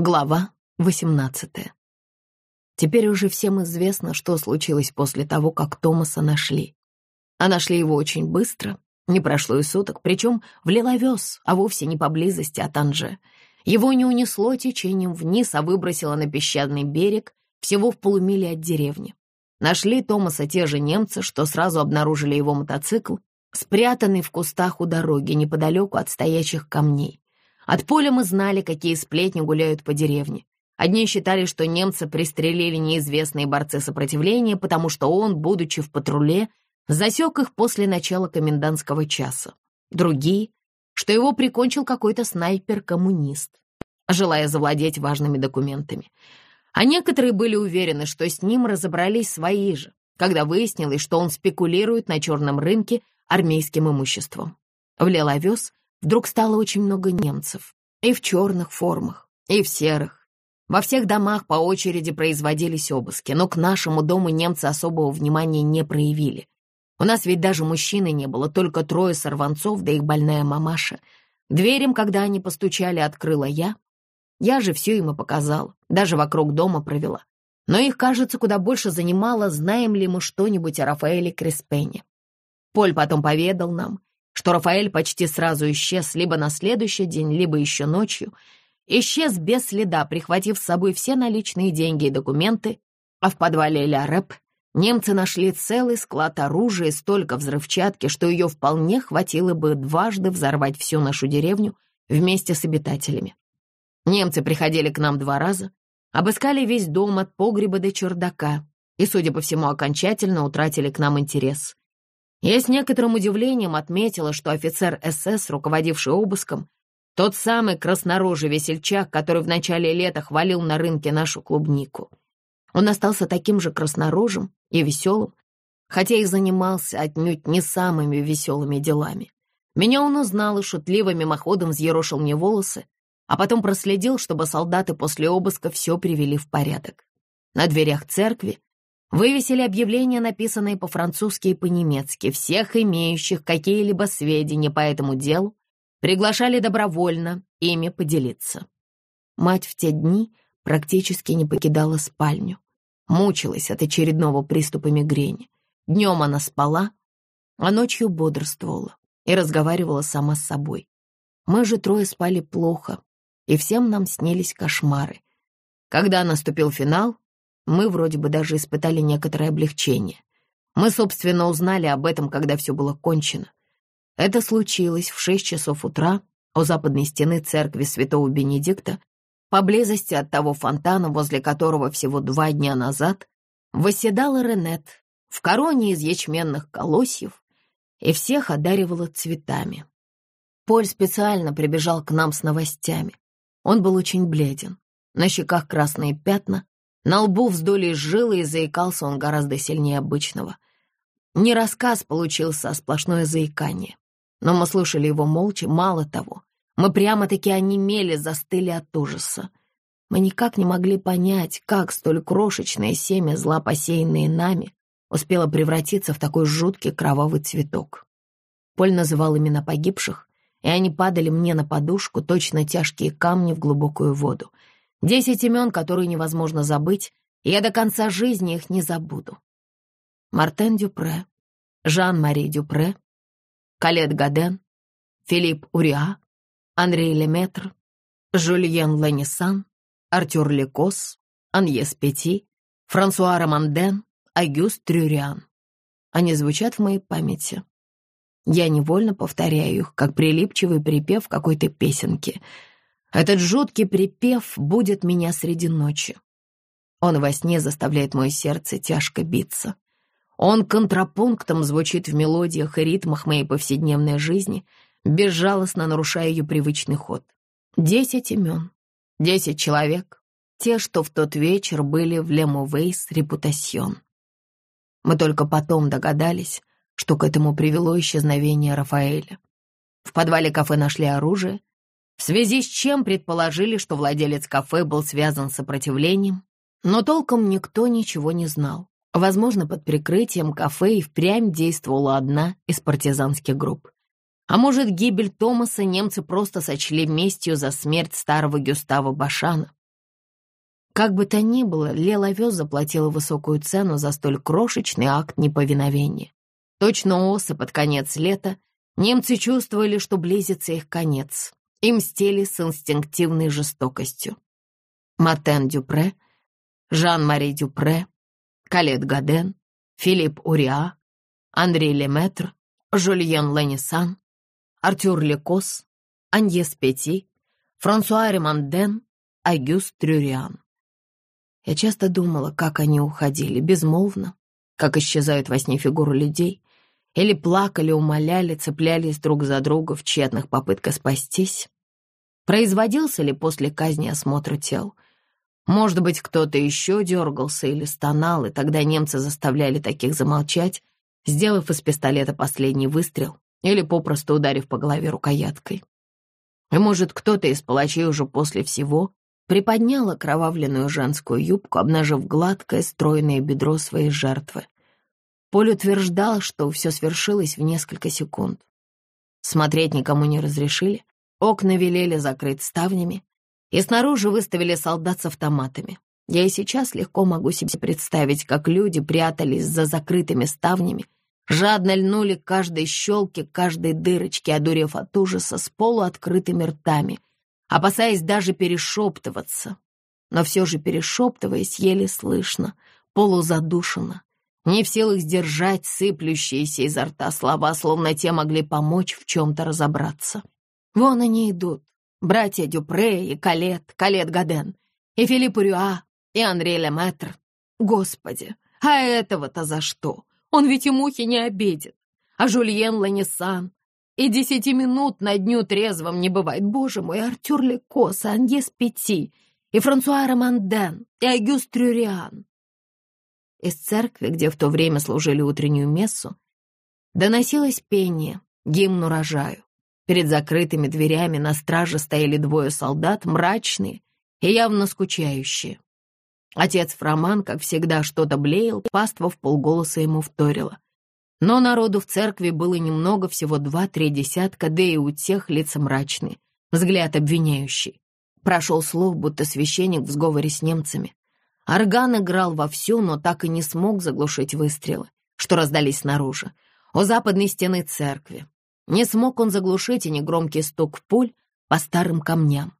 Глава 18 Теперь уже всем известно, что случилось после того, как Томаса нашли. А нашли его очень быстро, не прошло и суток, причем в Лиловес, а вовсе не поблизости от Анже. Его не унесло течением вниз, а выбросило на песчаный берег всего в полумиле от деревни. Нашли Томаса те же немцы, что сразу обнаружили его мотоцикл, спрятанный в кустах у дороги неподалеку от стоячих камней. От поля мы знали, какие сплетни гуляют по деревне. Одни считали, что немцы пристрелили неизвестные борцы сопротивления, потому что он, будучи в патруле, засек их после начала комендантского часа. Другие, что его прикончил какой-то снайпер-коммунист, желая завладеть важными документами. А некоторые были уверены, что с ним разобрались свои же, когда выяснилось, что он спекулирует на черном рынке армейским имуществом. В Леловес Вдруг стало очень много немцев. И в черных формах, и в серых. Во всех домах по очереди производились обыски, но к нашему дому немцы особого внимания не проявили. У нас ведь даже мужчины не было, только трое сорванцов, да их больная мамаша. Дверям, когда они постучали, открыла я. Я же все им и показала, даже вокруг дома провела. Но их, кажется, куда больше занимало, знаем ли мы что-нибудь о Рафаэле Креспене. Поль потом поведал нам, что Рафаэль почти сразу исчез либо на следующий день, либо еще ночью. Исчез без следа, прихватив с собой все наличные деньги и документы, а в подвале Ля Рэп немцы нашли целый склад оружия и столько взрывчатки, что ее вполне хватило бы дважды взорвать всю нашу деревню вместе с обитателями. Немцы приходили к нам два раза, обыскали весь дом от погреба до чердака и, судя по всему, окончательно утратили к нам интерес. Я с некоторым удивлением отметила, что офицер СС, руководивший обыском, тот самый краснорожий весельчак, который в начале лета хвалил на рынке нашу клубнику. Он остался таким же краснорожим и веселым, хотя и занимался отнюдь не самыми веселыми делами. Меня он узнал и шутливо мимоходом взъерошил мне волосы, а потом проследил, чтобы солдаты после обыска все привели в порядок. На дверях церкви Вывесили объявления, написанные по-французски и по-немецки, всех имеющих какие-либо сведения по этому делу, приглашали добровольно ими поделиться. Мать в те дни практически не покидала спальню. Мучилась от очередного приступа мигрени. Днем она спала, а ночью бодрствовала и разговаривала сама с собой. Мы же трое спали плохо, и всем нам снились кошмары. Когда наступил финал, мы вроде бы даже испытали некоторое облегчение. Мы, собственно, узнали об этом, когда все было кончено. Это случилось в шесть часов утра у западной стены церкви святого Бенедикта, поблизости от того фонтана, возле которого всего два дня назад восседала Ренет в короне из ячменных колосьев и всех одаривала цветами. Поль специально прибежал к нам с новостями. Он был очень бледен, на щеках красные пятна, на лбу вздулись жилы, и заикался он гораздо сильнее обычного. Не рассказ получился, а сплошное заикание. Но мы слушали его молча, мало того. Мы прямо-таки онемели, застыли от ужаса. Мы никак не могли понять, как столь крошечное семя зла, посеянное нами, успело превратиться в такой жуткий кровавый цветок. Поль называл имена погибших, и они падали мне на подушку, точно тяжкие камни в глубокую воду — Десять имен, которые невозможно забыть, и я до конца жизни их не забуду. Мартен Дюпре, Жан-Мари Дюпре, Калет Гаден, Филипп Уриа, Андрей Леметр, Жульен Ленисан, Артюр Лекос, Аньес Пети, Франсуа Романден, Агюст Трюриан. Они звучат в моей памяти. Я невольно повторяю их, как прилипчивый припев какой-то песенки — этот жуткий припев будет меня среди ночи. Он во сне заставляет мое сердце тяжко биться. Он контрапунктом звучит в мелодиях и ритмах моей повседневной жизни, безжалостно нарушая ее привычный ход. Десять имен, десять человек, те, что в тот вечер были в Лемувейс Репутасьон. Мы только потом догадались, что к этому привело исчезновение Рафаэля. В подвале кафе нашли оружие, в связи с чем предположили, что владелец кафе был связан с сопротивлением, но толком никто ничего не знал. Возможно, под прикрытием кафе и впрямь действовала одна из партизанских групп. А может, гибель Томаса немцы просто сочли местью за смерть старого Гюстава Башана, Как бы то ни было, Леловез заплатила высокую цену за столь крошечный акт неповиновения. Точно осы под конец лета немцы чувствовали, что близится их конец, и мстили с инстинктивной жестокостью. Матен Дюпре, Жан-Мари Дюпре, Калет Гаден, Филипп Уриа, Андрей Леметр, Жульен Ленисан, Артюр Лекос, Аньес Пети, Франсуа Реманден, Агюст Трюриан. Я часто думала, как они уходили, безмолвно, как исчезают во сне фигуры людей, или плакали, умоляли, цеплялись друг за друга в тщетных попытках спастись. Производился ли после казни осмотр тел? Может быть, кто-то еще дергался или стонал, и тогда немцы заставляли таких замолчать, сделав из пистолета последний выстрел или попросту ударив по голове рукояткой. И, может, кто-то из палачей уже после всего приподнял окровавленную женскую юбку, обнажив гладкое, стройное бедро своей жертвы. Поль утверждал, что все свершилось в несколько секунд. Смотреть никому не разрешили, окна велели закрыть ставнями, и снаружи выставили солдат с автоматами. Я и сейчас легко могу себе представить, как люди прятались за закрытыми ставнями, жадно льнули к каждой щелке, к каждой дырочке, одурев от ужаса с полуоткрытыми ртами, опасаясь даже перешептываться. Но все же перешептываясь, еле слышно, полузадушенно, не в силах сдержать сыплющиеся изо рта слова, словно те могли помочь в чем-то разобраться. Вон они идут, братья Дюпре и Калет, Калет Гаден, и Филипп Рюа, и Андрей Леметр. Господи, а этого-то за что? Он ведь и мухи не обидит. А Жульен Ланесан. И десяти минут на дню трезвом не бывает. Боже мой, Артюр Лекос, Аньес Пети, и Франсуа Романден, и Агюст Трюриан. Из церкви, где в то время служили утреннюю мессу, доносилось пение, гимн урожаю. Перед закрытыми дверями на страже стояли двое солдат, мрачные и явно скучающие. Отец Фроман, как всегда, что-то блеял, паства в полголоса ему вторила. Но народу в церкви было немного, всего два-три десятка, да и у тех лица мрачные, взгляд обвиняющий. Прошел слух, будто священник в сговоре с немцами. Орган играл вовсю, но так и не смог заглушить выстрелы, что раздались снаружи, у западной стены церкви. Не смог он заглушить и негромкий стук пуль по старым камням.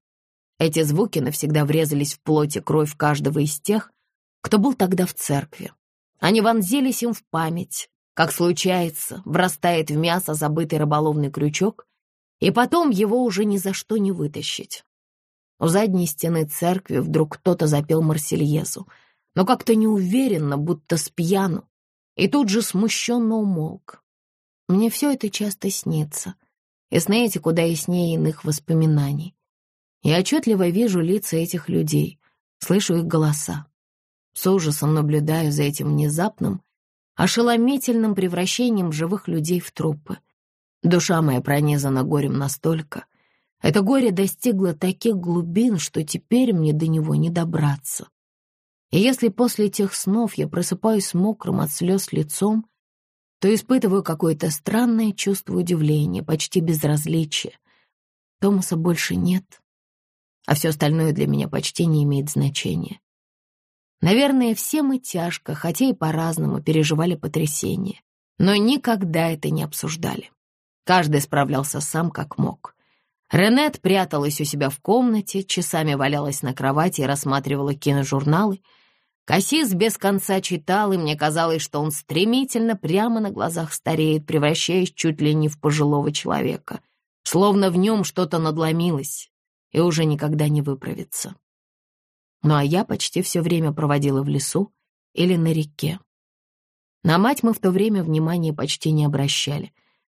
Эти звуки навсегда врезались в плоть и кровь каждого из тех, кто был тогда в церкви. Они вонзились им в память, как случается, врастает в мясо забытый рыболовный крючок, и потом его уже ни за что не вытащить. У задней стены церкви вдруг кто-то запел Марсельезу, но как-то неуверенно, будто с пьяну, и тут же смущенно умолк. Мне все это часто снится, и эти куда яснее иных воспоминаний. Я отчетливо вижу лица этих людей, слышу их голоса. С ужасом наблюдаю за этим внезапным, ошеломительным превращением живых людей в трупы. Душа моя пронизана горем настолько. Это горе достигло таких глубин, что теперь мне до него не добраться. И если после тех снов я просыпаюсь мокрым от слез лицом, то испытываю какое-то странное чувство удивления, почти безразличия. Томаса больше нет, а все остальное для меня почти не имеет значения. Наверное, все мы тяжко, хотя и по-разному, переживали потрясение, но никогда это не обсуждали. Каждый справлялся сам, как мог. Ренет пряталась у себя в комнате, часами валялась на кровати и рассматривала киножурналы — Кассис без конца читал, и мне казалось, что он стремительно прямо на глазах стареет, превращаясь чуть ли не в пожилого человека, словно в нем что-то надломилось и уже никогда не выправится. Ну а я почти все время проводила в лесу или на реке. На мать мы в то время внимания почти не обращали,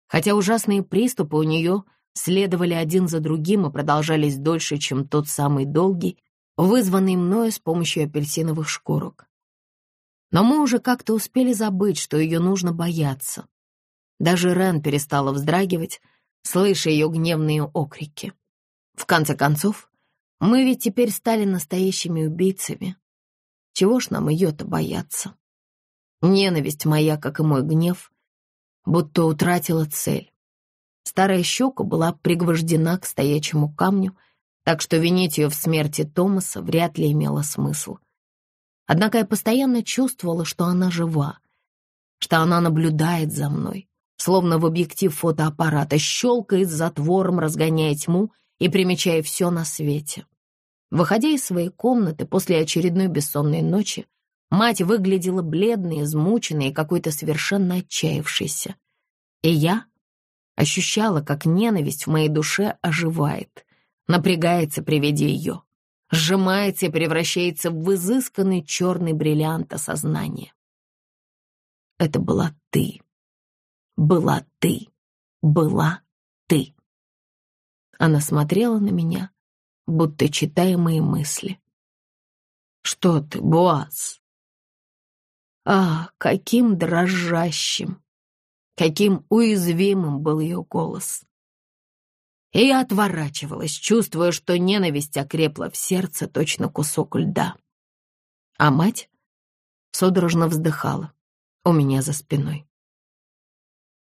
хотя ужасные приступы у нее следовали один за другим и продолжались дольше, чем тот самый долгий, вызванный мною с помощью апельсиновых шкурок. Но мы уже как-то успели забыть, что ее нужно бояться. Даже Рен перестала вздрагивать, слыша ее гневные окрики. В конце концов, мы ведь теперь стали настоящими убийцами. Чего ж нам ее-то бояться? Ненависть моя, как и мой гнев, будто утратила цель. Старая щека была пригвождена к стоячему камню — так что винить ее в смерти Томаса вряд ли имело смысл. Однако я постоянно чувствовала, что она жива, что она наблюдает за мной, словно в объектив фотоаппарата, щелкает затвором, разгоняя тьму и примечая все на свете. Выходя из своей комнаты после очередной бессонной ночи, мать выглядела бледной, измученной и какой-то совершенно отчаявшейся. И я ощущала, как ненависть в моей душе оживает, напрягается при виде ее, сжимается и превращается в изысканный черный бриллиант осознания. Это была ты. Была ты. Была ты. Она смотрела на меня, будто читая мои мысли. «Что ты, Буаз?» А, каким дрожащим, каким уязвимым был ее голос. И я отворачивалась, чувствуя, что ненависть окрепла в сердце точно кусок льда. А мать судорожно вздыхала у меня за спиной.